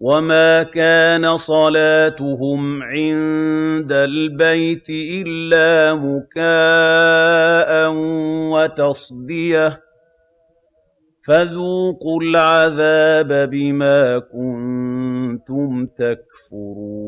وَمَا كَانَ صَلَاتُهُمْ عِندَ الْبَيْتِ إِلَّا مُكَاءً وَتَصْدِيَةً ۚ فَذُوقُوا الْعَذَابَ بِمَا كُنتُمْ تَكْفُرُونَ